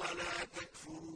وَلَا تَكْفُرُونَ